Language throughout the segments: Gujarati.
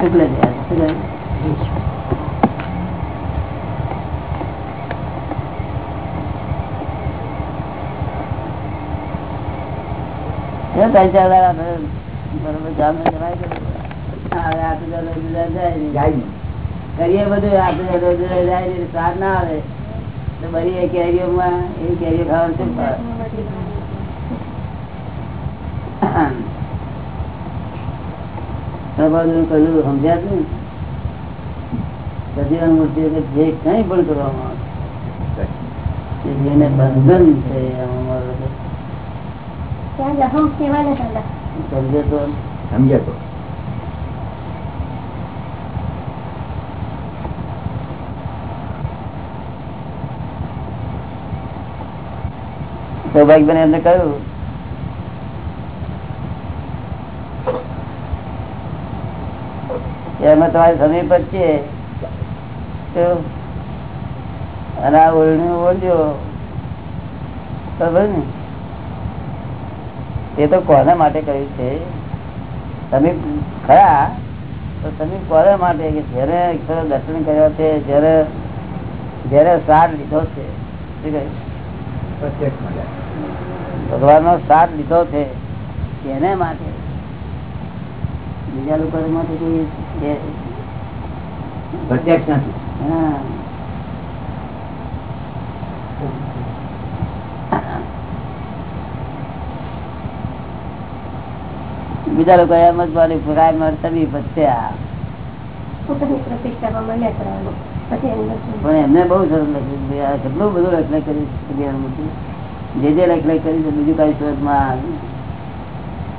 શુક્લ? એ ત્રણ ચાર વાર બરોબર જામે જવાય જાય. જાય. કરીએ બધું આપણે જાય સાર ના આવે તો બધી એ કેરીઓમાં એ કેરીઓ ખાવાનું શું સવારનું કહ્યું સમજ્યા સજીવન મૂર્તિ જે કઈ પણ કરવામાં આવે. જેને બંધન છે એમાં ત્યાં લહમ સેવાને દાદા સમજે તો? સમજ્યા તો. સૌભાગ્યબેન એમને કહ્યું અમે તમારી સમીપ જ છે. અને આ ઓળણી ઓળજો ખબર ને? તે તો કોના માટે કહ્યું છે? તમે ખરા તો તમે કોના માટે? કે જયારે દર્શન કર્યા છે જયારે જયારે સાર લીધો છે? ભગવાન નો સાથ લીધો છે. એને માટે? બીજા લોકો માટે કોઈ પ્રત્યક્ષ નથી. હા. બીજા લોકો એમ જ બોલી પુરાય મળે તમે બચ્યા પણ એમને બહુ સરસ લખ્યું. કેટલું બધું લખલાઈ કરી જે જે લખલાઈ કરી છે બીજું કઈ સુરતમાં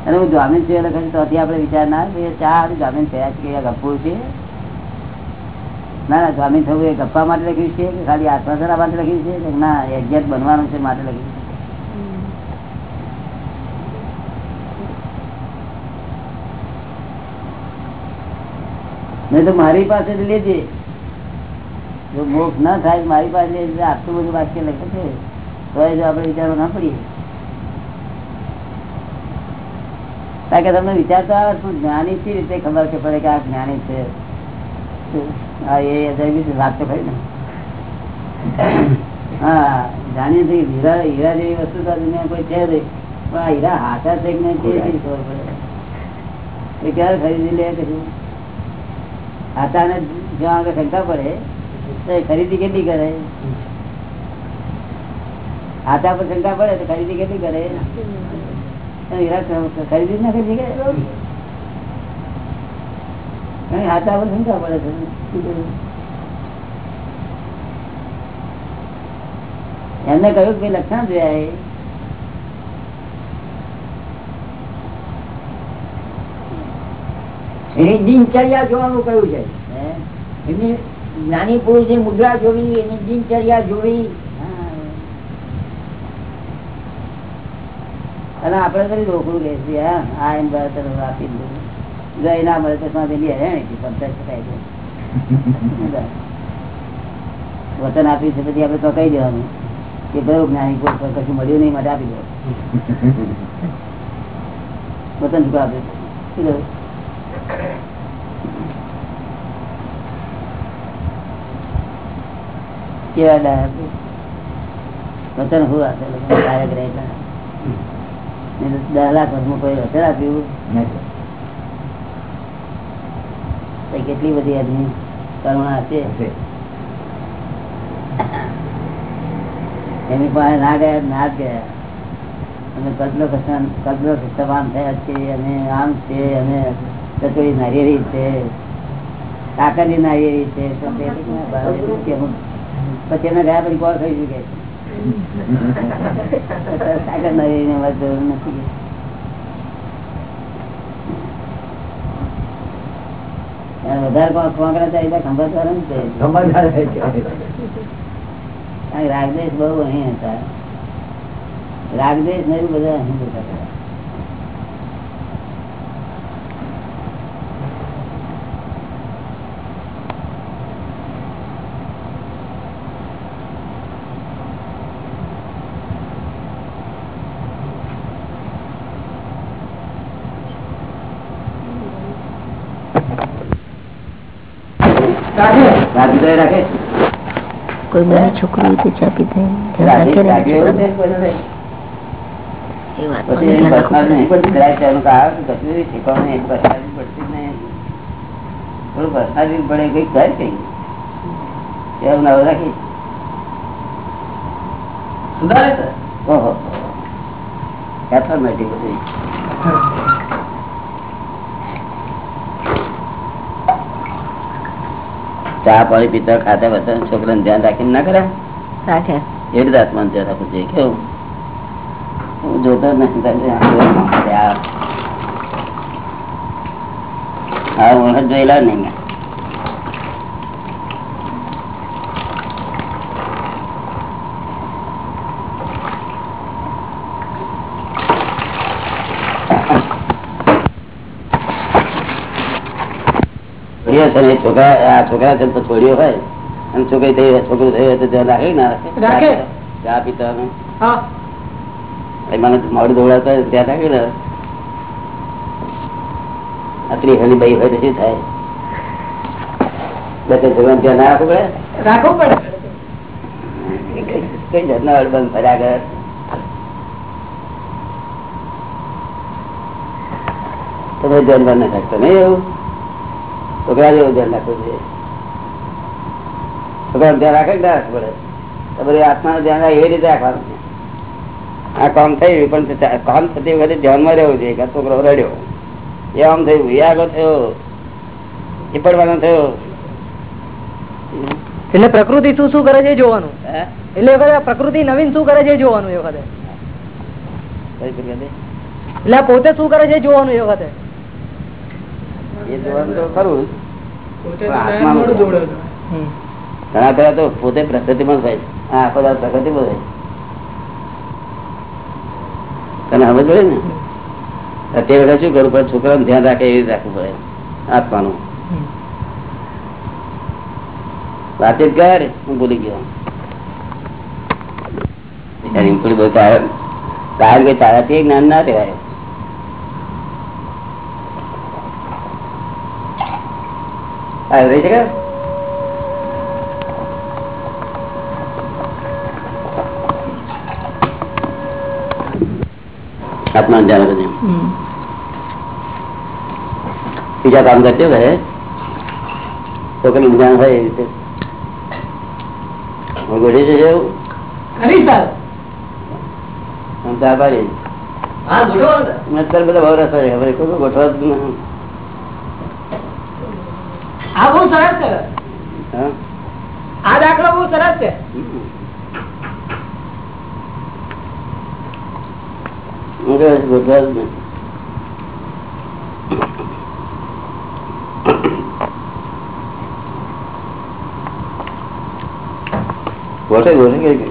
અને હું જામીન છે લખે તો આપણે વિચાર ના ચા જામીન થયા છે કે ગપ્પુ છે. ના ના, જામીન થવું એ ગપ્પા માટે લખ્યું છે કે ખાલી આત્માસરા માટે લખ્યું છે ના એક્ઝેક્ટ બનવાનું છે માટે લખ્યું છે. નહીં તો મારી પાસે લેજે. જો મોક્ષ ના થાય, મારી પાસે લેજે. આટલું બધું વાક્ય લખે છે. તો એ જો આપણે વિચારવા ના પડીએ. કારણ કે તમને વિચાર તો આવે શું જ્ઞાની સી રીતે ખબર કે પડે કે આ જ્ઞાની છે? હા વાત તો ખરી ને. હા, જાણીએ છીએ હીરા હીરા જેવી વસ્તુ તો દુનિયા કોઈ છે નહીં. પણ આ હીરા હાથા છે કે નહીં તે ખબર પડે? એ ક્યારે ખરીદી લે કશું હાથાને જ્યાં આગળ શંકા પડે, તો ખરીદી કેટલી કરે? હાથા પર શંકા પડે તો ખરીદી કેટલી કરે? એમને કહ્યું કે લક્ષણ જોયા એની દિનચર્યા જોવાનું કયું છે. હે? એમની નાની પુરુષની મુદ્રા જોવી, એની દિનચર્યા જોવી હા. અને આપડે કઈ રોકડું લે છે હા આ એમ આપી દીધું ગઈ ના મળે હે વચન આપ્યું છે પછી આપડે તો કહી દેવાનું કે ગયો જ્ઞાની કોઈ પર કશું મળ્યું નહીં માટે આપી દો વચન શું આપ્યું શું કેવા ડાયા વતન વચન શું આપે? લોકો કાર્યક રહેતા નહીં તો દસ લાખ વર્ષમાં કોઈ વચન આપ્યું કેટલી બધી એમની કરુણા છે એની પાસે ના ગયા ના ગયા. અમે કદલો કસાન કદલો તમામ થયા છે અને આમ છે અને ચતુરી નારિયેરી છે કાકરની નારિયેરી છે પછી એમને ગયા પછી કોણ થઈ શકે? કાકર નારિયેરી અમારે જરૂર રાગદેશ બહુ અહીં હતા. રાગદેશ નહીં બધા અહીં બધા હતા. રાખી તો એ રાખે કોઈ મને છોકરું હોય તો એવું પીતા રાખી રાખી. એવું છે કોઈ નથી. એ વાત પછી એની personality નહીં પડતી દરેક ચાનું કારણ કે કશું એવી શીખવાનું નહીં, personality પડતી જ નહીં. થોડું personality પડે કંઈક થાય કંઈક. એવું નવું રાખી. ઓહો. Mathematic બધું. ચા પાણી પીતા ખાતા બધા છોકરાને ધ્યાન રાખીને ના કરે એ રીતે આત્માનું ધ્યાન રાખવું જોઈએ. કેવું? હું જોતો નથી. હા આ જોયેલા નહીં ને એ છોકરા આ છોકરા છે તો છોડીઓ હોય. અને છોકરી થઈ છોકરું થયું તો ત્યાં રાખે ના રાખે. ચા પીતા હોય. મને મોડું દોડાતા ત્યાં રાખે ને. આટલી હલી બાઈ હોય શું થાય? બધે છોકરાને ત્યાં ના રાખવું પડે? રાખવું પડે. કઈ જાતના અડબંધ ફર્યા કરે? તમે જન્મ ના રાખતો નહીં એવું? છોકરા જેવું ધ્યાન રાખવું જોઈએ છોકરા ધ્યાન રાખે ના રાખવું પડે તમારી આત્માનું ધ્યાન રાખે એવી રીતે રાખવાનું છે. આ કામ થયું પણ કામ થતી વખતે ધ્યાનમાં રહેવું જોઈએ કે છોકરો રડ્યો. એ આમ થયું એ આગળ થયો એ પડવાનો થયો. એટલે પ્રકૃતિ શું શું કરે છે જોવાનું? એટલે વખતે પ્રકૃતિ નવીન શું કરે છે જોવાનું એ વખતે? એટલે પોતે શું કરે છે જોવાનું એ વખતે? એ જોવાનું તો ખરું. ઘણા ખરા તો પોતે પ્રકૃતિમાં પણ હોય છે. આખો દાડો પ્રકૃતિમાં હોય તને સમજ પડે ને? તે વખતે શું કરવું પડે? છોકરાનું ધ્યાન રાખે એવી રાખવું પડે. આત્માનું વાતચીત કર હું ભૂલી ગયો. કે તારાથી એ જ્ઞાન ના રહેવાય. રહી શકે આત્મા ધ્યાન રાખજો બીજા કામ કરते રહે તો કઈ જ્ઞાન હોય એ રીતે હું ગોઠવી છે એવું ખરી સર આમ તો આભારી હા બરોબર મેં અત્યારે બધા બહુ રસ હોય હવે કોઈ ગોઠવા જ નહીં. આ બહુ સરસ છે. હા? આ દાખલો બહુ સરસ છે. ગોઠે કે કે.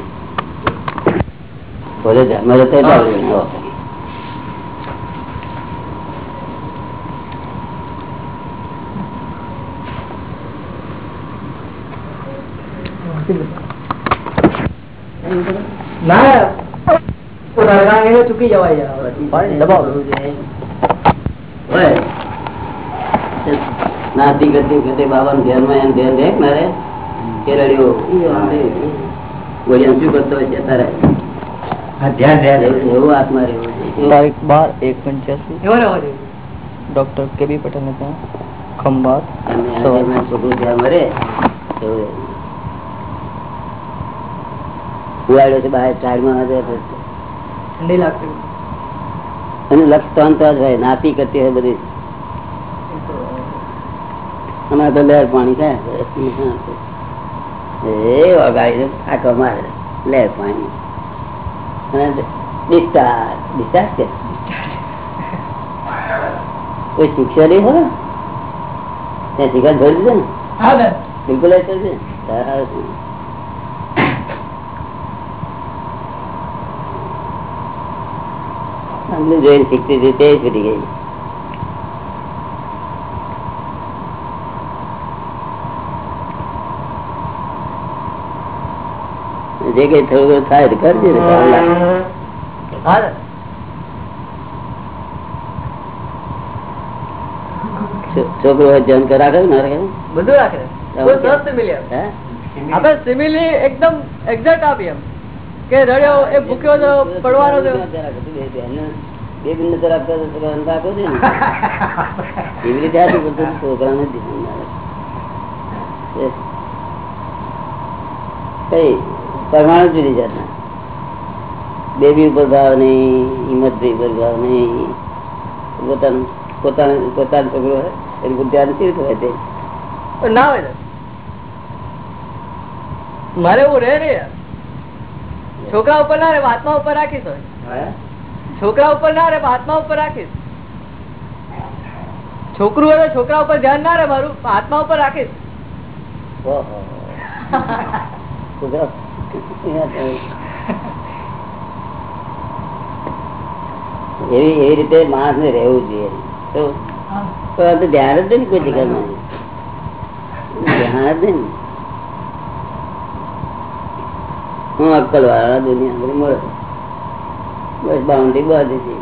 ગોઠે ધ્યાનમાં જતા એટલે આવડી ગયું. ના ચૂકી જવાય દબાવ હોય. નાતી કરતી વખતે બાબાનું ધ્યાનમાં એમ ધ્યાન રહે કે ના રહે? કે રડ્યો? ગોળિયા શું કરતો હોય છે તારે? એવું એવું આત્મા રહેવું તારીખ બાર એક પંચ્યાસી એવો રહેવો જોઈએ ડોક્ટર કે બી પટેલ ને ત્યાં ખંભાત અને આ જેમાં છોકરું ધ્યાનમાં રહે, એવું છે બહાર સાઈડમાં આવે તો ઠંડી લાગતી અને લક્ષ તો અંતર હોય નાતી કરતી હોય બધી. અમારે તો લહેર પાણી થાય. એ વગાડી આખો મારે લહેર પાણી. અને ડિસ્ચાર્જ ડિસ્ચાર્જ કે? કોઈ શિક્ષા નહીં હોય ત્યાં શિક્ષા જોઈ દીધે ને? બિલકુલ અમને જોઈને શીખતી હતી તે છૂટી ગઈ. જે કઈ થોડું થાય તો કરજે ને છોકરો હોય રાખે રાખે બધું રાખે? આપણે સિમિલી એકદમ એક્ઝેક્ટ આપી એમ. કે રડ્યો એ ભૂખ્યો પડવાનો બે બિન નજર આપતા આપો છે ને. એવી રીતે આપી બધું છોકરાને કઈ પરમાણુ જુદી જાતના. બેબી ઉપર ભાવ નહીં હિંમતભાઈ ઉપર ભાવ નહીં. પોતાનું પોતાનું પોતાનું છોકરો હોય એની પર ધ્યાન કેવી રીતે હોય તે? ના હોય મારે એવું રહે રે છોકરા ઉપર ના રે વાતમાં ઉપર રાખીશ હવે. છોકરા ઉપર ના રે આત્મા ઉપર રાખીશ. છોકરું હવે છોકરા ઉપર ધ્યાન ના રે મારું આત્મા ઉપર રાખીશ. એવી એવી રીતે માણસ ને રહેવું જોઈએ. તો ધ્યાન જ નહીં કોઈ જગ્યામાં. ધ્યાન જ નહીં. હું અક્કલ વાળા દુનિયા મળે. બસ બાઉન્ડ્રી બાંધી છે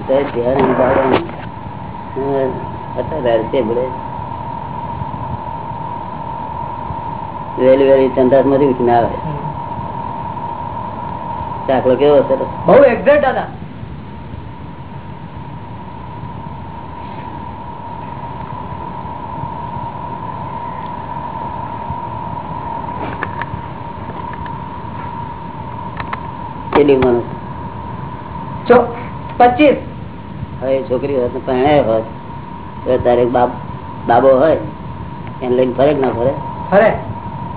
ત્યારે ધ્યાન એમ પાડવાનું. હમ, અત્યારે હરશે બધે. વહેલી વહેલી સંદાસમાંથી ઉઠીને આવે. દાખલો કેવો સરસ બહુ એક્ઝેક્ટ દાદા છોકરી હોત ને પરણાયો હોત તારે બાપ બાબો હોય એને લઈને ફરે ના ફરે. અરે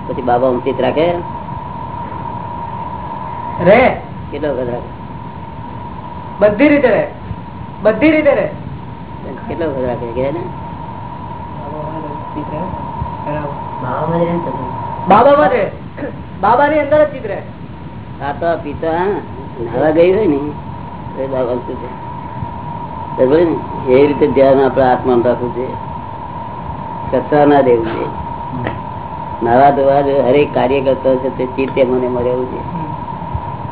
પછી બાબા ઊંચિત રાખે? રે. કેટલો વખત રાખે? બધી રીતે રે. બધી રીતે રે. કેટલો વખત રાખે કે ને? અંદર જ ચિત્ર ખાતો પીતો નાવા ગઈ હોય ને એ બાબા શું છે? એ રીતે ધ્યાન આપડે આત્મા રાખવું છે. કચરા ના દેવું છે. નાવા ધોવા હરેક કાર્ય કરતો છે તે ચિત્તે મને મળેલું છે.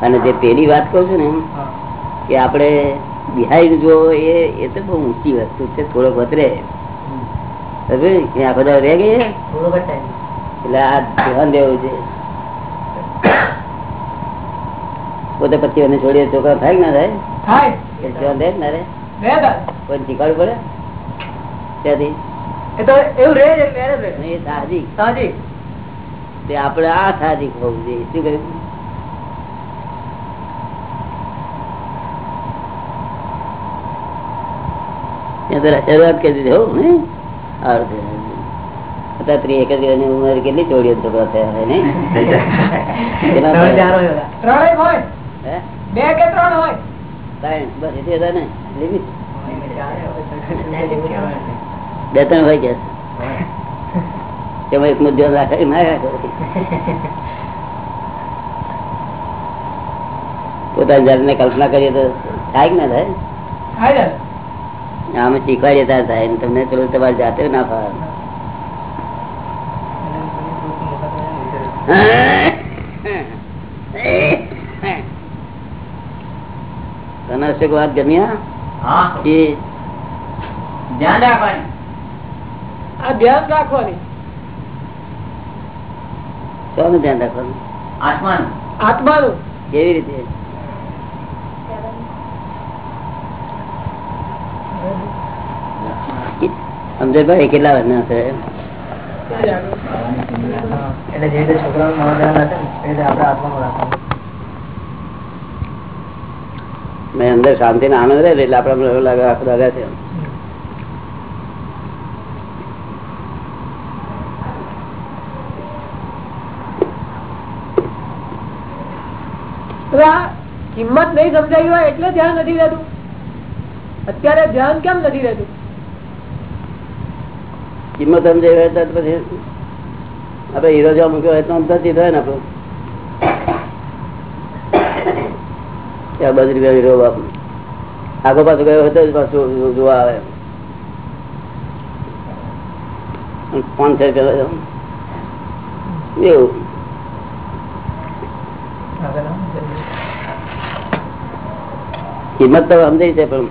અને જે પેલી વાત કહું છું ને કે આપણે બિહારી જો એ એ તો બહુ ઊંચી વસ્તુ છે થોડોક વધરે આ બધા રહે ગઈ એટલે આ ધ્યાન દેવું છે. પોતે પછી એને છોડીએ છોકરા થાય ના થાય? ધ્યાન દે ના રે કોઈ શીખવાડવું પડે? ત્યાંથી એ તો એવું રહે જ એટલે તે આપણે આ સાહજિક હોવું જોઈએ. શું કહ્યું? શરૂઆત કરી દીધી હોવું ને ઉંમર કેટલી ચોડીઓ છોકરા થયા હોય નહીં? બે કે ત્રણ હોય. બસ એટલી હતા ને લિમિટ બે ત્રણ હોય કે? તેમાં એક મુદ્દો રાખે ના રાખે જાત ને કલ્પના કરીએ તો થાય કે ના થાય? આમ શીખવાડીએ ત્યારે થાય ને તમને પેલું તમારે જાતે ના ફાવે. તને શું વાત ગમ્યા ધ્યાન રાખવાની. આ ધ્યાન રાખવાની. શાનું ધ્યાન રાખવાનું? આત્માનું. આત્માનું. કેવી રીતે? સમજે કેટલા વર્ષના છે? એટલે જે રીતે છોકરાનું મહાન રાખે એ રીતે આપણે આત્માનું રાખવાનું. મેં અંદર શાંતિ ને આનંદ રહે એટલે આપડે એવું લાગે આખું લાગે છે તો આ કિંમત નહીં સમજાવી હોય એટલે ધ્યાન નથી રહેતું. અત્યારે ધ્યાન કેમ નથી રહેતું? કિંમત સમજાવી હોય તો પછી આપડે હીરો જો મૂક્યો હોય તો આમ થાય ને આપડે આગો પાછો ગયો હતો પાછું જોવા આવે. પાંચ છ રૂપિયા એવું. કિંમત તો સમજાય છે પણ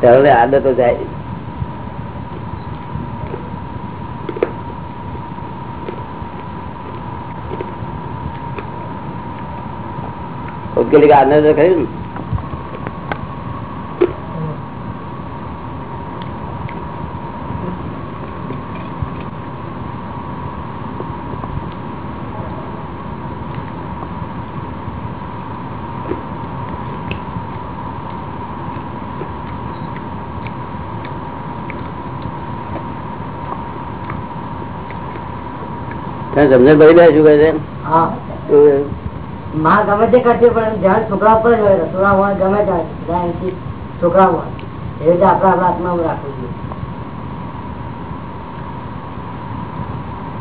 ત્યારે આદતો જાય. ઉકેલી આનંદ ખરી ને? સમજણ પડી જાય શું કહે છે? માં ગમે તે કરશે પણ ધ્યાન છોકરા ઉપર જ હોય રસોડા હોય ગમે ત્યાં છોકરા હોય. એ રીતે આપણે આપણા હાથમાં રાખવું જોઈએ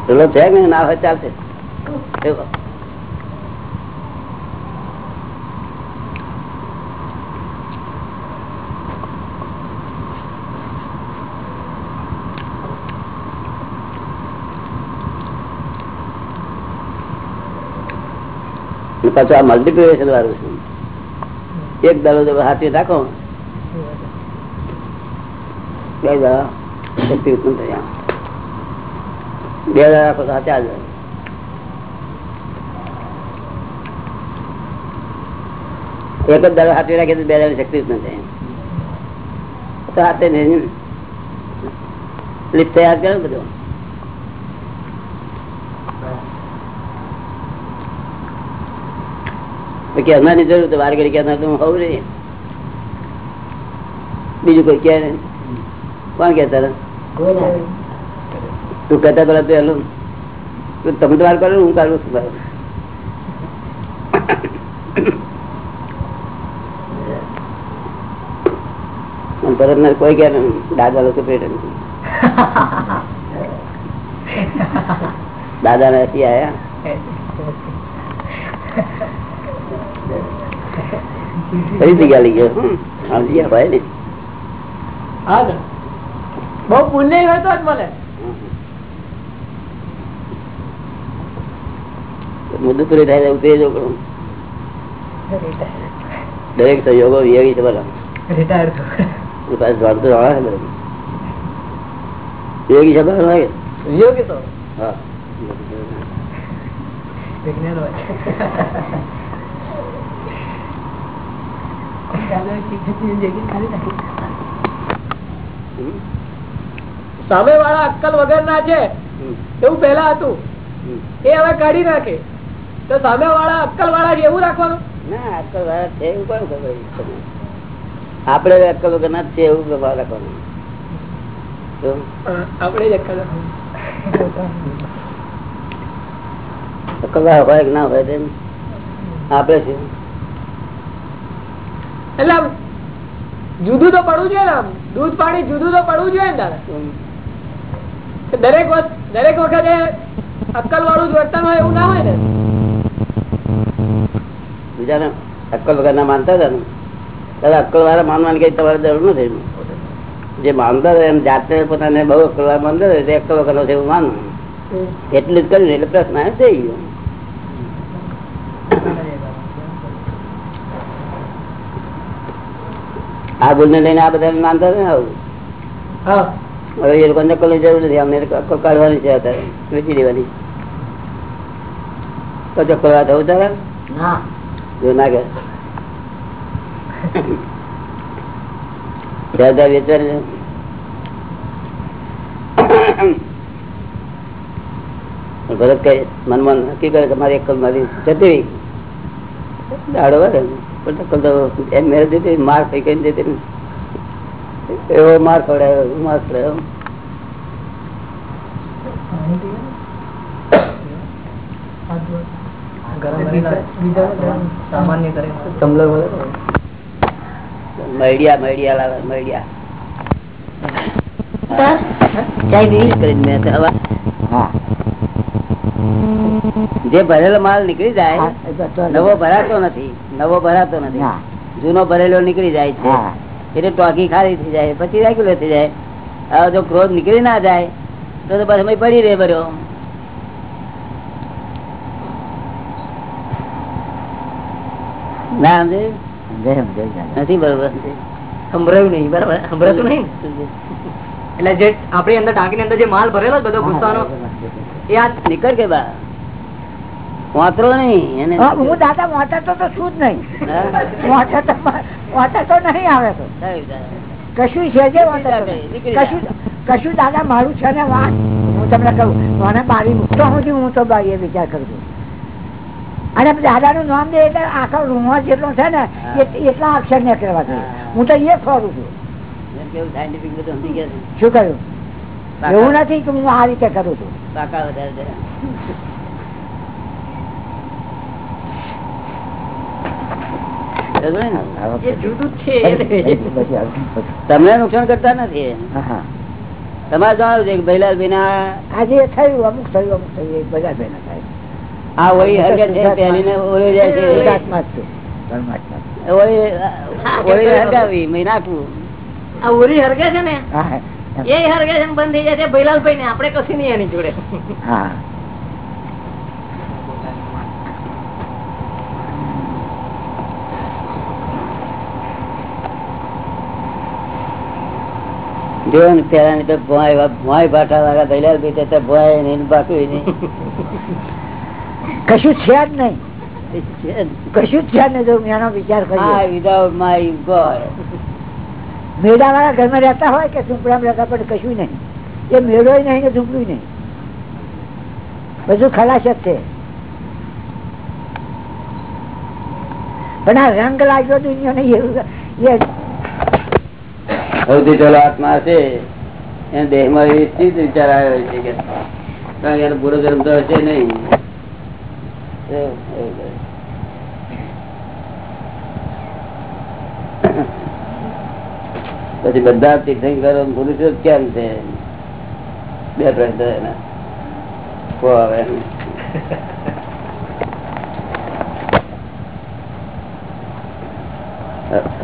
પેલો છે કે ના હોય ચાલશે. પાછું આ મલ્ટીપ્લિકેશન વાળું છે. એક દાડો જો હાથી રાખો. બે દાડા બે દાડા રાખો તો હાથે આવી જાય. એક જ દાડો હાથે રાખીએ તો બે દાડા શક્તિ ઉત્પન્ન થાય. તો હાથે લિફ્ટ તૈયાર કરે ને કે અમારી જરૂર વાર ઘડી કે હું હોઉં નહીં. બીજું કોઈ કહે કોણ કે? તું કહેતા પેલા તો એલું તમે તો વાર કરો હું કાઢું છું. અને ભરત ને કોઈ કે દાદા લોકો પેટ દાદા ને આયા. કઈ જગ્યા લઈ ગયો હમ. સમજી ગયા ભાઈ ને હા ને. બહુ પુણ્ય હોય તો જ મળે મુદ્દો પૂરી થાય એવું તે જો કરું દરેક સહયોગો વિયોગી છે બધા રિટાયર એ પાસે જાણતો જાણે છે બધું વિયોગી છે બધા હોય યોગી તો હા વિજ્ઞાન હોય હમ. સામે વાળા અક્કલ વગર ના છે એવું પેલા હતું. એ હવે કાઢી નાખે. તો સામે વાળા અક્કલ વાળા એવું રાખવાનું? ના અક્કલ વાળા છે એવું કોણ ખબર? તમને? આપણે અક્કલ વગર ના છે એવું રાખવાનું. તો જ અક્કલ અક્કલ હોય ના હોય આપણે છે એટલે આમ જુદું તો પડવું જોઈએ ને આમ. દૂધ પાણી જુદું તો પડવું જોઈએ ને દાદા દરેક વખત દરેક વખતે અક્કલ વાળું જ વર્તન હોય એવું ના હોય ને. બીજાને અક્કલ વગર ના માનતા હતા ને? દાદા અક્કલ વાળા માનવાની કઈ તમારે જરૂર નથી જે માનતા હતા એમ જાતે પોતાને બહુ અક્કલ વાળા માનતા હતા તે અક્કલ વગર એવું માનવું. એટલું જ કર્યું એટલે પ્રશ્ન થઈ ગયો. આ ભૂલ ને લઈને આ બધા માનતા ને આવું? હવે એ લોકો નકલની જરૂર નથી અમને કાઢવાની છે અત્યારે વેચી દેવાની. તો ચક્કર વાત આવું તારે? જો ના કે? ભરત કઈ મનમાં નક્કી કરે કે મારી અક્કલ મારી જતી દાડો તો એમ મેળ દેતી માર કઈ કઈ ને. એવો માર ખવડાયો માર ખવડાયો. મળ્યા મળ્યા મૈડિયા. મૈડિયા લાવે મળ્યા કરીને મેં હા. જે ભરેલો માલ નીકળી જાય નવો ભરાતો નથી નવો ભરાતો નથી. જૂનો ભરેલો નીકળી જાય છે. એટલે ટોકી ખાલી થઈ જાય પછી રેગ્યુલર થઈ જાય. હવે જો ક્રોધ નીકળી ના જાય તો બસ અમે પડી રહે ભર્યો ના. નથી બરોબર સંભળાયું નહીં બરાબર. સંભળાતું નહીં? એટલે જે આપણી અંદર ટાંકીની અંદર જે માલ ભરેલો બધો ગુસ્સાનો આ નીકળ કે બા? વાંતરો નહીં હું દાદા વાંચતો તો છું જ નહીં. હા? વાંચતો વાંચતો નહીં આવે તો. સારું, સારું. કશું છે જે વાંચતો નીકળી નહીં. કશું કશું દાદા મારું છે ને વાત. હું તમને કહું મને બારી મૂકતો હું હું તો એ વિચાર કરું છું. અને દાદા નું નામ દે એટલે આખો રૂમમાં જેટલો છે ને એટલા અક્ષર ને કરવા હું તો એ ફરું છે. શું કહ્યું? એવું નથી કે હું આ રીતે કરું છું. પાકા વધારે ને? તમને નુકસાન કરતા નથી. તમારે જાણવું છે કે ભૈલાલભાઈ ના આજે થયું અમુક થયું અમુક થયું બધા ભેગા થાય. આ વળી હરકત છે પહેલી ને ઓળી જાય છે. પરમાત્મા છે. વળી વળી હરગાવી મેં નાખવું આ ઓળી હરગે છે ને? હા. એ હરગે બંધ થઈ જાય ભૈલાલભાઈ ને આપણે કશું નહીં એની જોડે. હા. જો ને પેલા ની તો ભોંય ભોંય ભાઠા વાળા ભૈલાલભાઈ તો ભોંય નહીં બાકી નહીં. કશું છે જ નહીં. કશું જ છે જ નહીં જો મેં વિચાર હા કર્યો વિધાઉટ માય ગોડ મેળા વાળા ઘરમાં રહેતા હોય કે ઝૂંપડામાં રહેતા પણ કશું નહીં. એ મેળો નહીં કે ઝૂંપડું નહીં. બધું ખલાસ જ છે. પણ આ રંગ લાગ્યો દુનિયાને એવું એ સૌથી ચલો આત્મા છે, એને દેહમાં એ સ્થિત વિચાર આવ્યો છે કે, કારણ કે એનો પૂરો જન્મ તો હશે નહીં એવું, એવું કરે. પછી બધા તીર્થંકરો પુરુષો કેમ છે? બે પ્રશ્ન એના. કો હવે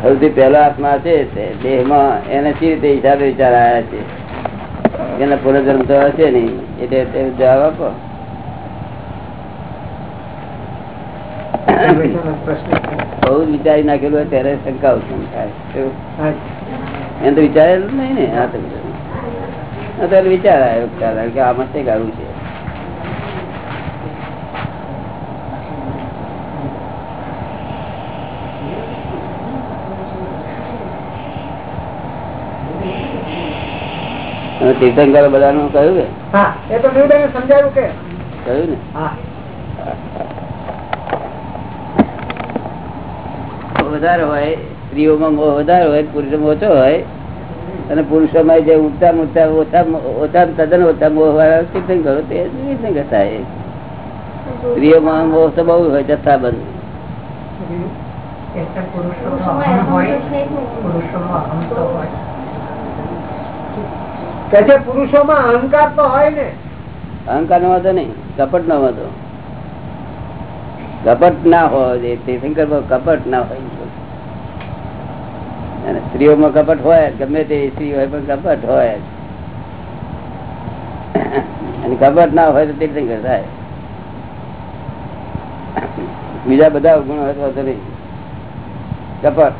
સૌથી પહેલો આત્મા છે તે દેહમાં એને સી રીતે હિસાબે વિચાર આવ્યા છે? એના પૂર્વજન્મ તો હશે નહીં એટલે તે જવાબ આપો. બહુ વિચારી નાખેલું હોય ત્યારે શંકા ઉત્પન્ન થાય? એને તો વિચારેલું નહીં ને આ તો અત્યારે વિચાર આવ્યો કારણ કે આમાં કંઈક કરવું છે. તીર્થંકર બધા નું કહ્યું તો કે. કહ્યું ને? વધારે હોય સ્ત્રીઓમાં મોહ વધારે હોય પુરુષોમાં ઓછો હોય અને પુરુષોમાં જે ઊંચા ઊંચા ઓછા ઓછા તદ્દન ઓછા મોહ વાળા તીર્થંકરો તે તીર્થંકર થાય સ્ત્રીઓમાં મોહ તો બહુ હોય જથ્થાબંધ પુરુષોમાં અહંકાર તો હોય ને. અહંકાર નો વાંધો નહીં કપટ નો વાંધો. કપટ ના હોય તે તીર્થંકર કપટ ના હોય. અને સ્ત્રીઓમાં કપટ હોય, ગમે તે સ્ત્રી હોય પણ કપટ હોય. અને કપટ ના હોય તો તીર્થંકર થાય. બીજા બધા ગુણ હોય તો નહીં. કપટ.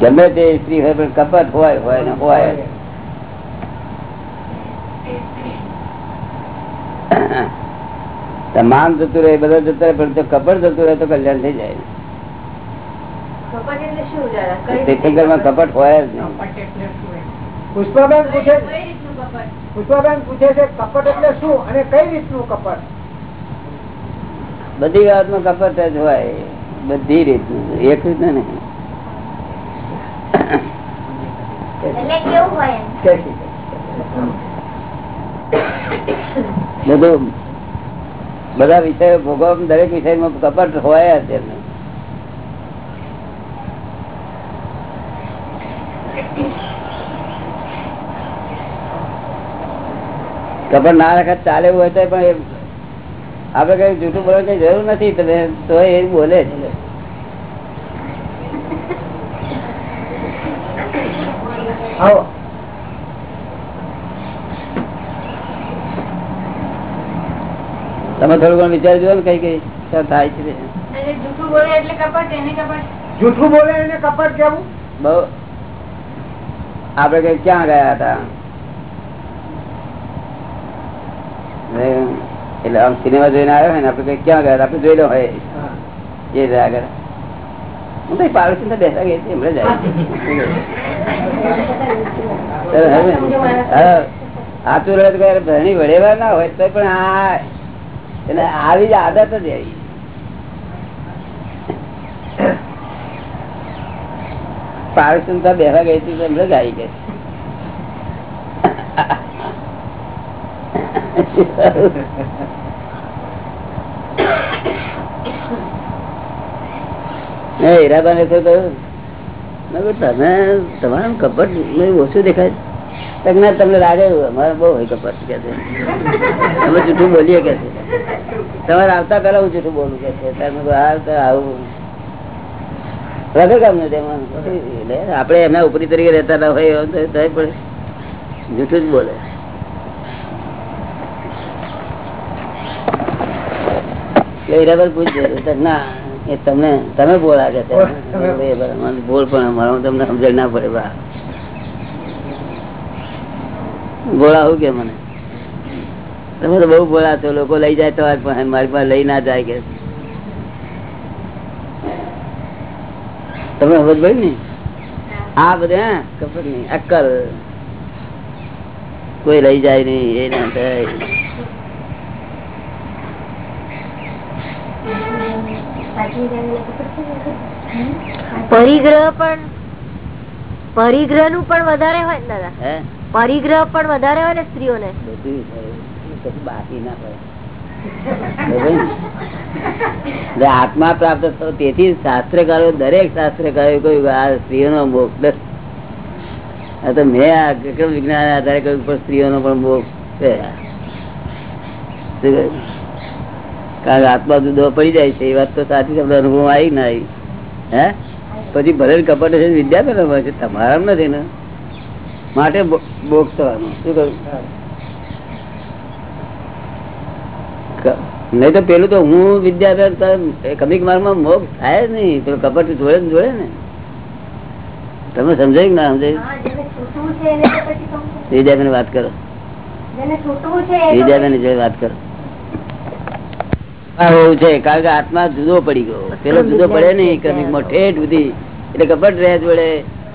ગમે તે સ્ત્રી હોય પણ કપટ હોય હોય ને હોય. માન જતું રહે બધા જતું રહે પણ જો કપટ જતું રહે તો કલ્યાણ થઈ જાય કપટ હોય જ પુષ્પાબેન પૂછે પુષ્પાબેન પૂછે છે કપટ એટલે શું અને કઈ રીતનું કપટ? બધી વાતમાં કપટ જ હોય બધી રીતનું. એક રીત નહીં. બધું બધા વિષયો ભોગવવા દરેક વિષયમાં કપટ હોય જ તેમને ના રાખે ચાલે એવું હોય તો પણ આપડે કઈ જૂઠું બોલવાની કઈ જરૂર નથી તમે તો એ બોલે છે આવો. તમે થોડું ઘણું વિચારજો ને કઈ કઈ થાય છે જૂઠું બોલે એટલે કપટ એને કપટ. જૂઠું બોલે એને કપટ કેવું? બહુ આપડે કઈ ક્યાં ગયા હતા? એટલે આમ સિનેમા જોઈને આવ્યો હોય ને આપડે કઈ ક્યાં ગયા આપડે જોઈ લો હોય. એ જ આગળ હું તો પાડોશી ને બેસા ગઈ હતી હમણાં જાય આતુર તો વડેવા ના હોય તો પણ આ એટલે આવી જ આદત જ એવી. પાડોશી તો બેસા ગઈ હતી તો હમણાં જ આવી ગઈ. એ ને કહ્યું તમે તમારું કપટ ઓછું દેખાય? તમને લાગે, અમારે બહુ હોય કપટ, કે છે. અમે જૂઠું બોલીએ કે છે. તમારે આવતા પેલા હું જૂઠું બોલું કે આવું. વગર કામ નથી એમાં એમના ઉપરી તરીકે રહેતા ના હોય પણ જૂઠું જ બોલે. એટલે પૂછજો ના એ તમને તમે બોલા છે. બોલ. પણ અમારો તમને સમજણ ના પડે બા. બોલા હું કે મને? તમે તો બહુ બોલા છો લોકો લઈ જાય તો મારી પાસે લઈ ના જાય કે. તમે સમજ ભાઈ ને? આ બધે હા, કપટ નહીં અક્કલ. કોઈ લઈ જાય નહીં એ ના થાય. પરિગ્રહ પણ પરિગ્રહનું પણ વધારે હોય ને દાદા? પરિગ્રહ પણ વધારે હોય ને સ્ત્રીઓને? બધું. કશું બાકી ના પડે. આત્મા પ્રાપ્ત થયો તેથી શાસ્ત્રકારો, દરેક શાસ્ત્રકારો કહ્યું આ સ્ત્રીઓનો મોક્ષ આ તો મેં વિજ્ઞાન આધારે કહ્યું સ્ત્રીઓનો પણ મોક્ષ છે. કારણ કે આત્મા જુદો પડી જાય છે, એ વાત તો સાચી તમને અનુભવ આવી ના આવી હે? પછી ભલે કપટ છે વિદ્યા પેલા તમારા નથી ને? માટે બો- થવાનું. શું કહ્યું ક- નહીં તો પેલું તો હું વિદ્યાભ્યાસ કમિક માર્ગમાં મોક્ષ થાય જ નહીં. પેલું કપટ જોડે જોડે ને. તમે સમજાય ના સમજાય. વિદ્યાબેન વાત કરો. વિદ્યાબેન જોડે વાત કરો. એવું છે કારણ કે આત્મા જુદો પડી ગયો. પેલો જુદો પડે નહીં કમિકમાં ઠેઠ સુધી. એટલે કપટ રહે જોડે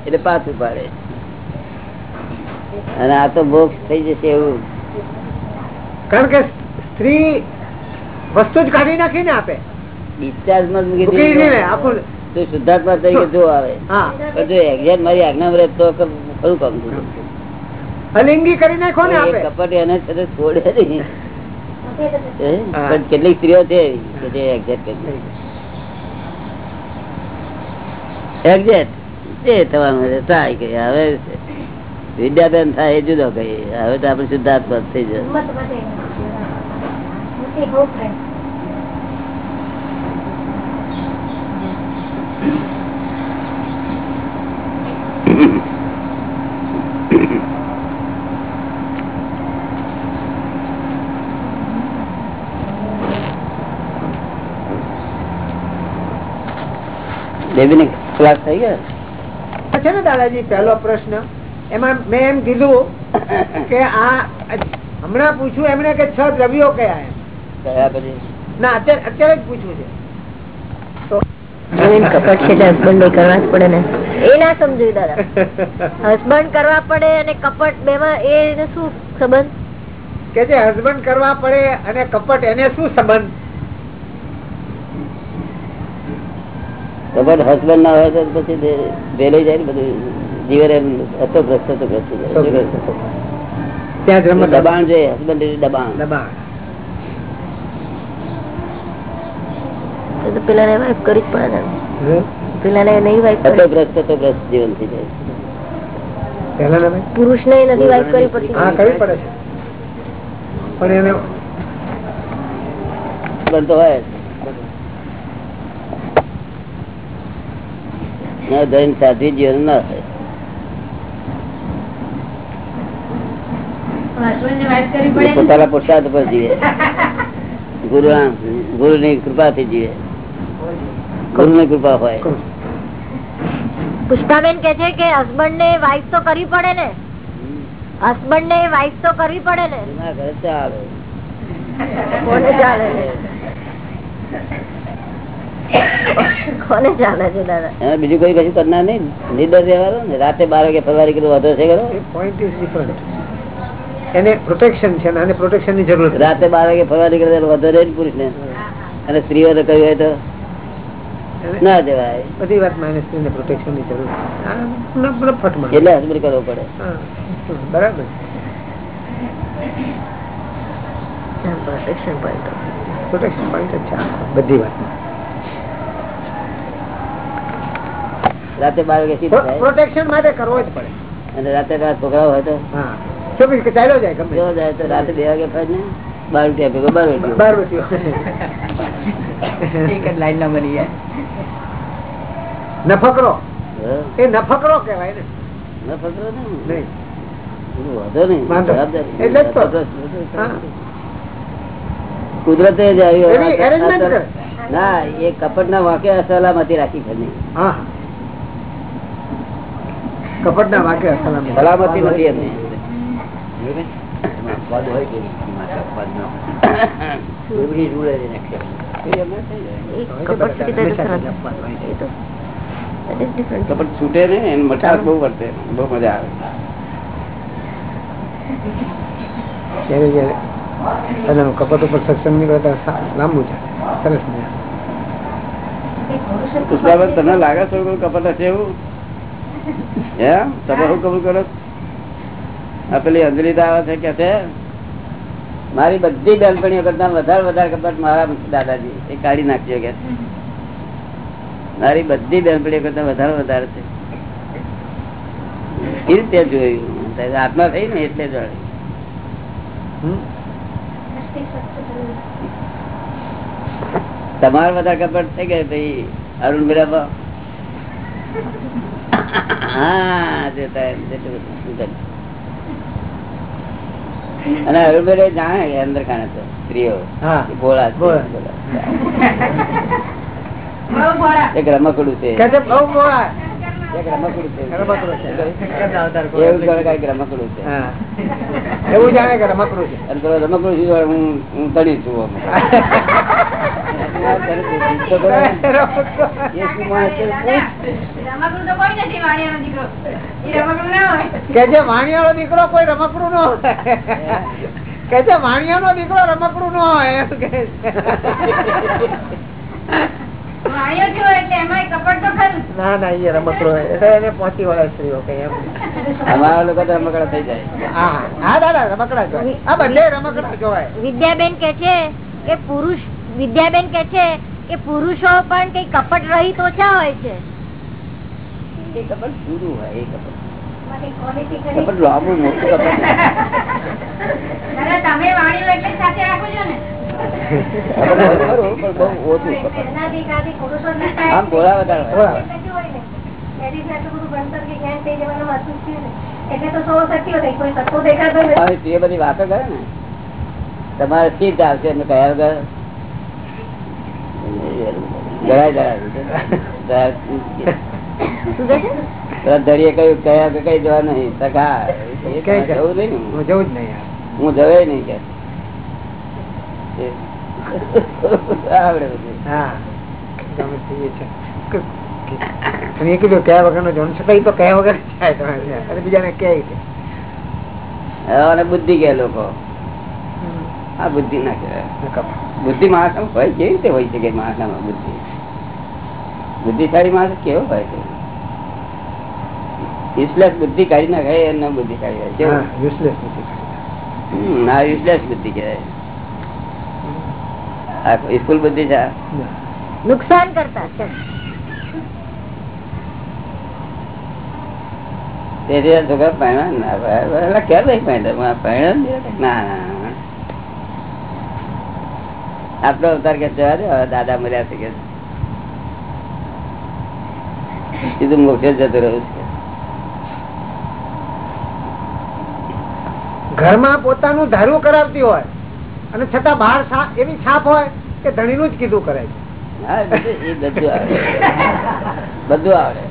એટલે પાછું પાડે. અને આ તો મોક્ષ થઈ જશે એવું. કારણ કે સ્ત્રી વસ્તુ જ કાઢી નાખી ને આપે. ડિસ્ચાર્જમાં મૂકી ને આખું તો શુદ્ધાત્મા તરીકે જો આવે. જો exact મારી આજ્ઞા વ્રત તો ખરું કામ અલિંગી કરી નાખો ને આપે. કપટ એને છે છોડે નહીં. પણ કેટલીક સ્ત્રીઓ છે કે જે exact કરી દે. જે થવાનું થાય કે હવે વિદ્યાબેન થાય એ જુદો કહીએ. હવે તો આપણે શુદ્ધાત્મા થઈ જશે હોપ ને ક્લાસ થઈ ગયા? છે ને દાદાજી પહેલો પ્રશ્ન. એમાં મેં એમ કીધું કે આ હમણાં પૂછ્યું એમણે કે છ દ્રવ્યો કયા એમ કયા પછી? ના અત્યારે અત્યારે જ પૂછ્યું છે. કપટ છે હસબન્ડ કરવા જ પડે ને. એ ના સમજ્યું દાદા. હસબન્ડ કરવા પડે અને કપટ બેમાં એ શું સંબંધ? કે જે હસબન્ડ કરવા પડે અને કપટ એને શું સંબંધ? કપટ હસબન્ડ ના હોય તો પછી તે જાય ને બધું. જીવન એમ હતો ભ્રષ્ટ હતો ભ્રષ્ટ દબાણ છે હસબન્ડ દબાણ. દબાણ. તો પેલા ને વાઇફ કરી જ પડે ને. પેલાને નહીં વાઇફ જીવન થઈ જાય. પુરુષ ને નથી વાઇફ કરી પડતી. હા કરવી પડે છે. પણ એને બનતો હોય ના ધન સાધી જીવન ના થાય. પોતાના પુરુષાર્થ પર જીવે. ગુરુ ગુરુ ની કૃપાથી જીવે. ગુરુ કૃપા હોય. પુષ્પાબેન કે છે કે હસબન્ડ ને વાઇફ તો કરવી પડે ને? હસબન્ડ ને વાઇફ તો કરવી પડે ને? એના ઘરે ચાલે. કોને ચાલે? છે કોને ચાલે છે દાદા? બીજું કોઈ કશું કરનાર નહીં. નિડર રહેવાનું ને. રાતે બાર વાગે ફરવા નીકળવું વધો છે ખરો? પોઈન્ટ ઇઝ ડિફરન્ટ એને પ્રોટેક્શન છે અને આને પ્રોટેક્શનની જરૂર રાતે બાર વાગે ફરવા નીકળે વધારે વધો રહે ને પુરુષ ને અને સ્ત્રીઓ તો કહ્યું હોય તો? ના દેવાય બધી વાતમાં એને સ્ત્રીને પ્રોટેક્શનની જરૂર ફટમાં. એટલે હસબન્ડ કરવો પડે. બરાબર. પ્રોટેક્શન પોઈન્ટ પ્રોટેક્શન પોઈન્ટ જ છે બધી વાતમાં. રાતે બાર વાગે પ્રોટેક્શન માટે કરવો જ પડે. અને રાતે રાત છોકરાઓ હોય તો? હા. ચોવીસ ચાલો ચાલ્યો જાય ગમે. જાય તો રાતે બે વાગે પડે ને બાર રૂપિયા ભેગો બાર રૂપિયા બાર બત્યો લાઈન ના બની જાય. નફકરો. એ નફકરો કહેવાય ને. નહીં. કુદરતે જ આવ્યું. ના એ કપટ ના વાંકે સલામતી રાખી ઘરની હા. કપટ ના વાક્ય સલામતી સલામતી નથી એમને. કપટ હોય કે is different. કપટ છૂટે ને એને મઠાસ બહુ વર્તે. બહુ મજા આવે. કપટ ઉપર સત્સંગ નીકળે તો લાંબુ છે. સરસ મજા. પુષ્પાબેન તમને લાગે છો કપટ હશે એવું? હે? તમે શું કબૂલ કરો છો? પેલી અંજલિતા આવે છે કે છે મારી બધી બેનપણીઓ કરતા વધારે વધારે કપટ મારા દાદાજી એ કાઢી નાખ્યો કે મારી બધી બેનપણીઓ કરતા વધારે વધારે છે. એ રીતે જોયું. આત્મા થઈ ને એટલે જોડે તમારે બધા કપટ થઈ ગઈ ભાઈ અરુણ મીરાબા? હા જતા એમ, જેટલું બધું શું કરે. અને અરુણ જાણે કે અંદર ખાને તો સ્ત્રીઓ. ગોળા ભોળા. એક રમકડું છે. બહુ કરો ને. વાણિયાનો દીકરો કોઈ રમકડું ન હોય કે છે વાણિયાનો દીકરો રમકડું નો હોય. ના ના એ રમકડું એટલે એને પહોંચી વળે સ્ત્રીઓ કે એમ. અમારા લોકો તો રમકડા થઈ જાય. હા હા દાદા રમકડા જોવાય આ બંને રમકડા જોવાય વિદ્યાબેન કે છે કે પુરુષ વિદ્યાબેન કે છે કે પુરુષો પણ કઈ કપટ રહિત ઓછા હોય છે. એ કપડ પૂરું હોય એ કપડ કપડ લાંબુ મોટું કપડ તમે વાણી એટલે સાથે રાખો છો ને? આમ ભોળા વધારે તમારે શી ચાલશે એમને કયા વગર દરિયે કહ્યું કયા કઈ જવા નહીં સખા જવું નહીં. હું જવું જ નહીં હું જવે નહીં કે એ આવડે બધું. હા. ગમે તે છે. કીધું કયા વગર નો જવાનું છતાં તો કયા વગર જાય તમારે અને બીજાને કહે અને બુદ્ધિ કે લોકો. આ બુદ્ધિ ના કહેવાય. બુદ્ધિ માણસ હોય કેવી રીતે હોય છે કે માણસ બુદ્ધિ? બુદ્ધિશાળી માણસ કેવો હોય છે યુઝલેસ બુદ્ધિ કાઢી નાખે એનો બુદ્ધિ કાઢી ના યુઝલેસ બુદ્ધિ કહેવાય. સ્કૂલ બુદ્ધિ છે નુકસાન કરતા છે તેથી આ છોકરા પહેણા ના પહેણા. એટલે કેમ નહીં પહેણતા? હું આ પહેણ્યો જ નહીં. ના ના આટલો અવતાર કે જવા દે દાદા મળ્યા છે કે સીધું મોક્ષે જ જતું રહ્યું છે ઘરમાં પોતાનું ધારું કરાવતી હોય અને છતાં બહાર એવી છાપ હોય કે ધણીનું જ કીધું કરે છે. બધું આવડે બધું આવડે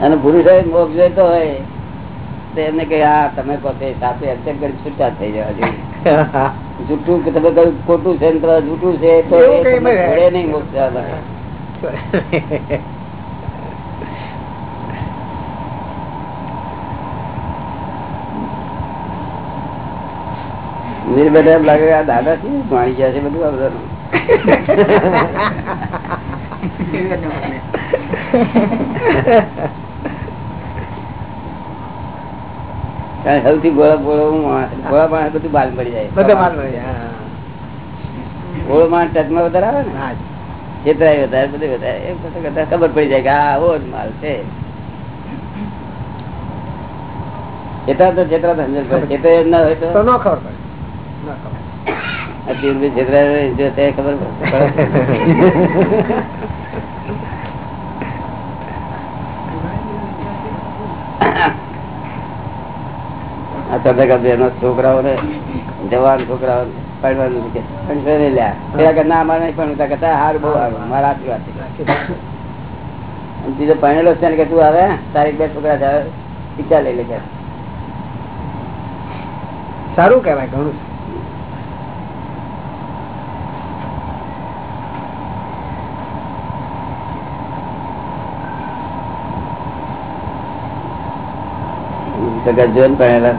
અને પુરુષો મોક્ષ જોઈતો હોય તો એમને કે હા તમે પોતે સાથે એક્સેપ્ટ કરી છૂટા થઈ જવા જોઈએ. જૂઠું કે તમે કયું ખોટું છે ને જૂઠું છે તો નહીં મોક્ષ બધા એમ લાગે આ દાદા છે માણી ગયા છે બધું આ. સૌથી ગોળા ગોળો ગોળા માણસ બધું બાલ મળી જાય. બધે માલ મળી જાય. ગોળો માણસ ટચમાં વધારે આવે ને? હા. છેતરાય વધારે બધું વધારે. એમ કરતા ખબર પડી જાય કે આ આવો જ માલ છે. છેતરા તો છેતરા તો સમજણ પડે ના હોય તો ન ખબર પડે. છેતરાય હોય જો તે ખબર છોકરાઓ પણ હારું બહુ હારું મારા આશીર્વાદ બીજો ભણેલો છે ને કે તું આવે તારીખ બે છોકરા શિક્ષા લઈ લે સારું કહેવાય, ઘણું જગત જોઈને ભણેલા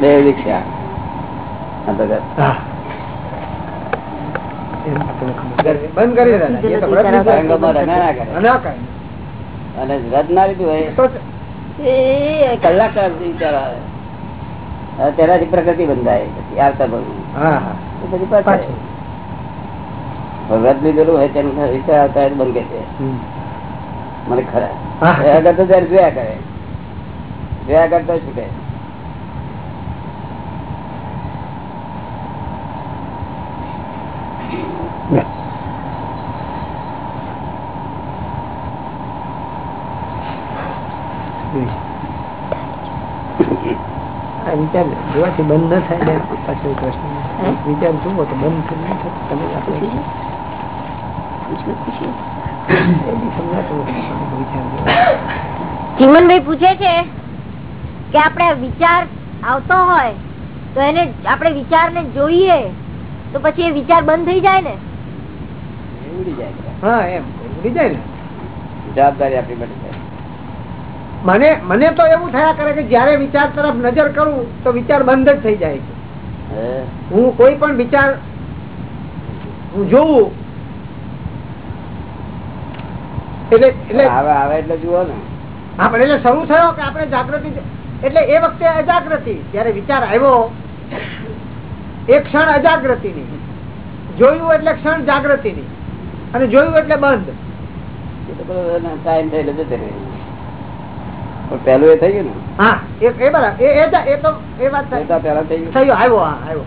બે દીક્ષા આ જગત. અને રદ ના લીધું હોય. એ કલાક વિચાર આવે. તેનાથી પ્રગતિ બંધાય. પછી આવતા ભણવું હા હા. તો પછી પાછું. વ્રત લીધેલું હોય તેનું વિચાર આવતા બંધ કે છે. મને ખરા. હા. આગળ તો ત્યારે જોયા કરે. જોયા કરતા છૂટે આ વિચાર જોવાથી બંધ ન થાય પાછળ પ્રશ્ન. વિચાર જુઓ તો બંધ નહીં થતું. તમે આપણે જુઓ. પૂછે છે? કે આપણે વિચાર આવતો હોય તો એને આપણે વિચાર ને જોઈએ તો પછી એ વિચાર બંધ થઈ જાય ને. હા જવાબદારી આપણી બની મને મને તો એવું થયા કરે કે જયારે વિચાર તરફ નજર કરું તો વિચાર બંધ જ થઈ જાય છે. હું? કોઈ પણ વિચાર હું જોઉં એટલે એટલે આવે આવે એટલે જુઓ ને. પણ એટલે શરૂ થયો કે આપણે જાગૃતિ એટલે એ વખતે અજાગૃતિ જયારે વિચાર આવ્યો એ ક્ષણ અજાગૃતિ ની જોયું એટલે ક્ષણ જાગૃતિ ની અને જોયું એટલે બંધ. એ ટાઈમ થયેલો જતો પણ પહેલું એ થઈ ગયું ને? હા એ એ બરાબર. એ એ જ- એ તો એ વાત એ તો પહેલા થઈ ગયું. થયું આવ્યો હા આવ્યો.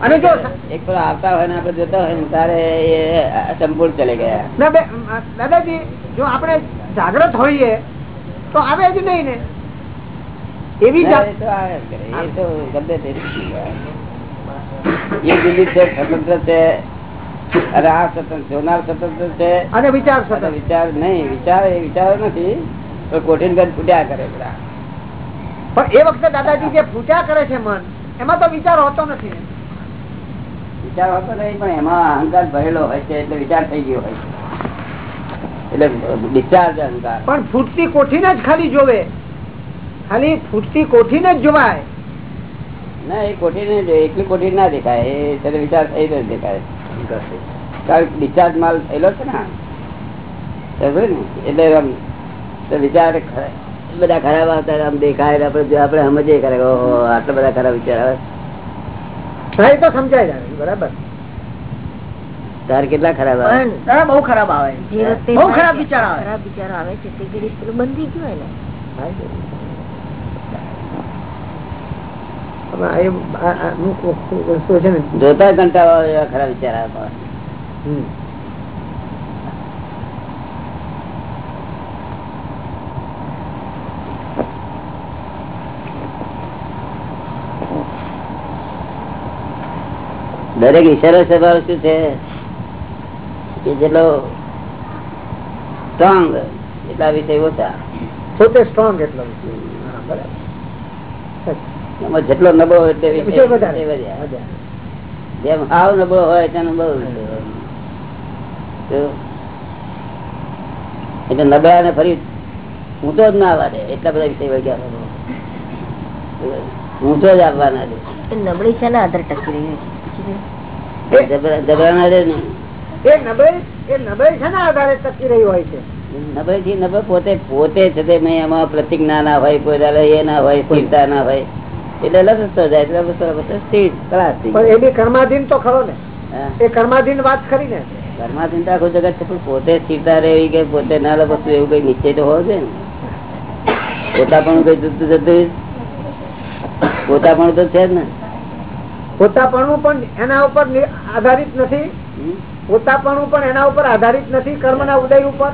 અને જો એક પર આવતા હોય ને આપણે જોતા હોય તારે એ સંપૂર્ણ ચલે ગયા. ના બે દાદાજી જો આપણે જાગ્રત હોઈએ તો આવે જ નહીં ને. એવી સ્વતંત્ર છે અરે આ સ્વતંત્ર જોનાર સ્વતંત્ર છે. અને વિચાર સ્વતંત્ર. વિચાર નહીં વિચાર એ વિચારો નથી પણ કોઠીન ગંજ ફૂટ્યા કરે બધા. પણ એ વખતે દાદાજી જે પૂજા કરે છે મન એમાં તો વિચાર હોતો નથી વિચાર હોતો નહીં પણ એમાં અહંકાર ભરેલો હોય છે એટલે વિચાર થઈ ગયો હોય છે. એટલે ડિસ્ચાર્જ અહંકાર. પણ ફૂટતી કોઠીને જ ખાલી જોવે. ખાલી ફૂટતી કોઠીને જ જોવાય. ના એ કોઠી ને એકલી કોઠી ના દેખાય. એ ત્યારે વિચાર થઈ દેખાય. કારણ ડિસ્ચાર્જ માલ થયેલો છે ને એટલે આમ વિચાર બધા ખરાબ આવતા આમ દેખાય આપડે આપણે સમજીએ કરે આટલા બધા ખરાબ વિચાર આવે. તો સમજાય બરાબર. તાર કેટલા ખરાબ આવે? તારા બહુ ખરાબ આવે. બહુ ખરાબ વિચાર આવે. ખરાબ વિચાર આવે છે તે ઘડી પેલું બંધી ગયું હોય ને. થાય છે. હવે આ એ- આ- આ અમુક વસ્તુ- વસ્તુઓ છે ને. જોતા કંટાળો એવા ખરા વિચાર આવે દરેક ઈશારો સ્વભાવ શું છે? કે જેટલો સ્ટ્રોંગ એટલા વિષય ઓછા. પોતે સ્ટ્રોંગ એટલો બરાબર. જેટલો નબળો એટલે. જેમ હાવ નબળો હોય તેનો બહુ એટલે નબળા ને ફરી ઊંચો જ ના આવવા દે એટલા બધા વિષય વળગ્યા ઊંચો જ આવવાના દે એ નબળી છે ને આધાર ટકી રહી છે? જબરા ના દે ને. એ નબળી એ નબળી છે ને આધારે ટકી રહી હોય છે? નબળી થી નબળ પોતે પોતે છે તે મેં એમાં પ્રતિજ્ઞા ના હોય કોઈ એ ના હોય સ્થિરતા ના હોય. એટલે લસતો જાય એટલે બસ બસ સ્થિર ખલાસ થઈ પણ એ બી કર્માધીન તો ખરો ને? એ કર્માધીન વાત ખરી ને? ઘરમાં ચિંતા આખું જગત છે પણ પોતે સ્થિરતા રહેવી કે પોતે ના લપસવું એવું કઈ નિશ્ચય તો હોવો જોઈએ ને? પોતા પણ કઈ જતું જતું પોતા પણ તો છે જ ને. પોતાપણું પણ એના ઉપર આધારિત નથી? પોતાપણું પણ એના ઉપર આધારિત નથી કર્મના ઉદય ઉપર?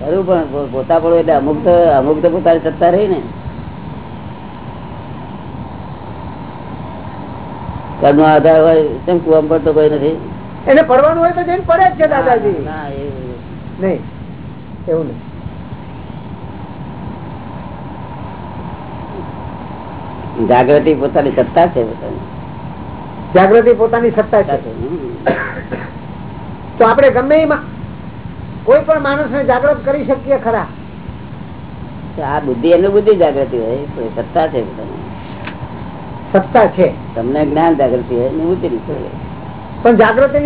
ખરું પણ પોતાપણું એટલે અમુક તો અમુક તો પોતાની સત્તા રહી ને. કર્મ આધાર હોય કેમ કુવા પડતો કોઈ નથી? એને પડવાનું હોય તો જઈને પડે જ છે દાદાજી. ના, નહીં. એવું નહીં. જાગૃતિ પોતાની સત્તા છે. જાગૃતિ પોતાની સત્તા છે. તો આપણે ગમે કોઈ પણ માણસને જાગૃત કરી શકીએ ખરા. આ બુદ્ધિ એનું બુદ્ધિ જાગૃતિ હોય સત્તા છે સત્તા છે. તમને જ્ઞાન જાગૃતિ હોય ને બુદ્ધિ ની હોય. પણ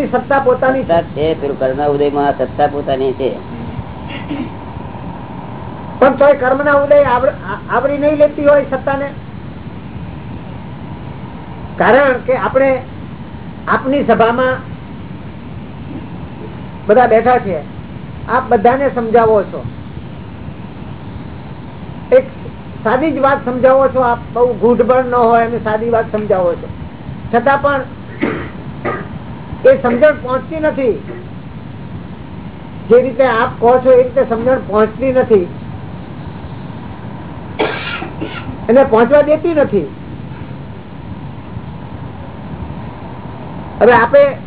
સત્તા પોતાની છે. સત્તા છે પેલું કર્મના સત્તા પોતાની છે. પણ તોય કર્મના ઉદય આવરી નહીં લેતી હોય સત્તાને. કારણ કે આપણે આપની સભામાં બધા બેઠા છે. આપ બધાને સમજાવો છો. એક સાદી જ વાત સમજાવો છો આપ. બહુ ગૂઢબળ ન હોય અને સાદી વાત સમજાવો છો. છતાં પણ એ સમજણ પહોંચતી નથી. જે રીતે આપ કહો છો એ રીતે સમજણ પહોંચતી નથી. એને પહોંચવા દેતી નથી. હવે આપે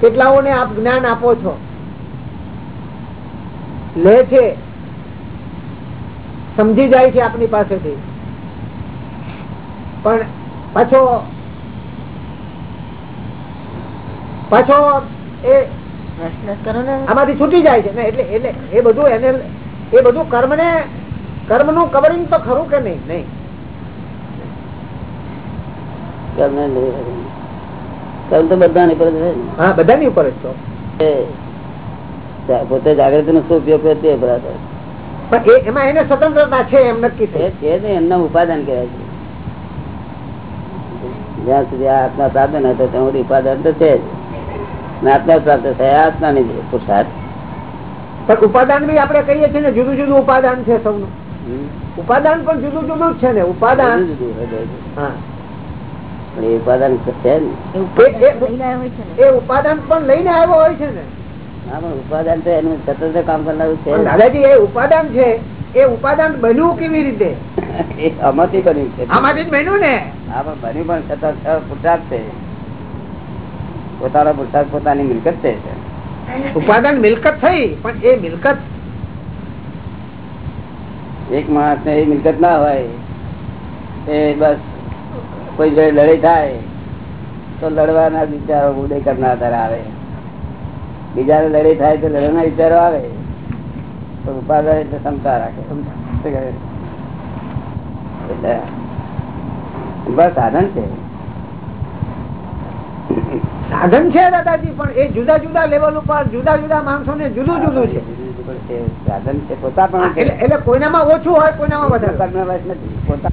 કેટલાઓને આપ જ્ઞાન આપો છો? લે છે. સમજી જાય છે આપની પાસેથી. પણ પાછો પાછો એ આમાંથી છૂટી જાય છે. ને એટલે એટલે એ બધું એને એ બધું કર્મ ને કર્મનું કવરિંગ તો ખરું કે નહીં? નહીં. કર્મ નહીં. કર્મ તો બધાની પર હા બધાની ઉપર જ તો. પોતે જાગૃતિ નો શું ઉપયોગ કરે તે બરાબર. પણ એ એમાં એને સ્વતંત્રતા છે એમ નક્કી છે ને એમના ઉપાદાન કહેવાય છે. જ્યાં સુધી આ આત્મા પ્રાપ્ત ન થાય ત્યાં સુધી ઉપાદાન તો છે જ. આત્મા પ્રાપ્ત થયા આત્માની જ પુરુષાર્થ પણ ઉપાદાન બી આપણે કહીએ છીએ ને જુદું જુદું ઉપાદાન છે સૌનું. ઉપાદાન પણ જુદું જુદું જ છે ને ઉપાદાન. હા. પણ એ ઉપાદાન છે એ- ઉપાદાન પણ લઈને આવ્યો હોય છે ને. હા પણ ઉપાદાન તો એનું સતત કામ કરનારું છે દાદાજી એ ઉપાદાન છે. એ ઉપાદાન બન્યું કેવી રીતે? આમાંથી બન્યું છે. આમાંથી જ બન્યું ને? હા પણ બન્યું પણ સતત પુરસાદ છે. પોતાનો પુરસાદ પોતાની મિલકત છે. ઉપાદાન મિલકત થઈ પણ એ મિલકત એક માણસ ને એ મિલકત ના હોય એ બસ કોઈ જોડે લડાઈ થાય તો લડવાના વિચારો ઉદય કરનાર આવે. બીજા લડાઈ થાય તો લડવાના વિચારો આવે. તો ઉપાદાન એટલે ક્ષમતા રાખે. બસ સાધન છે. સાધન છે દાદાજી પણ એ જુદા જુદા લેવલ ઉપર જુદા જુદા માણસો ને જુદું જુદું છે. સાધન છે પોતા પણ એટલે એટલે કોઈનામાં ઓછું હોય કોઈનામાં વધારે. નથી. પોતા